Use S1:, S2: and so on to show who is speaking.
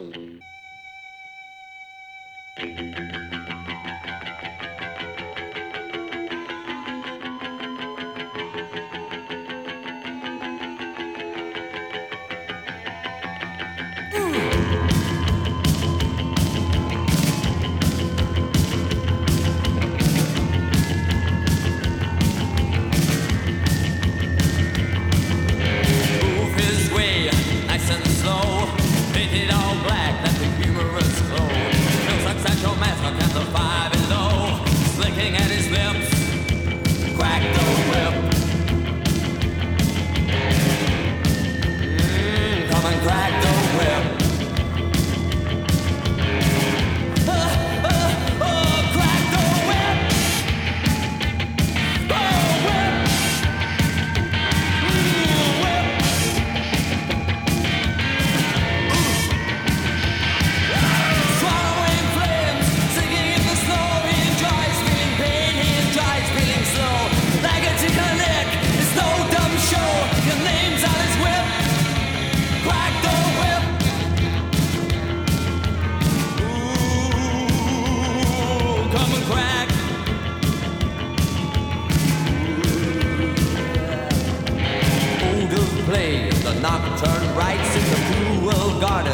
S1: Move garden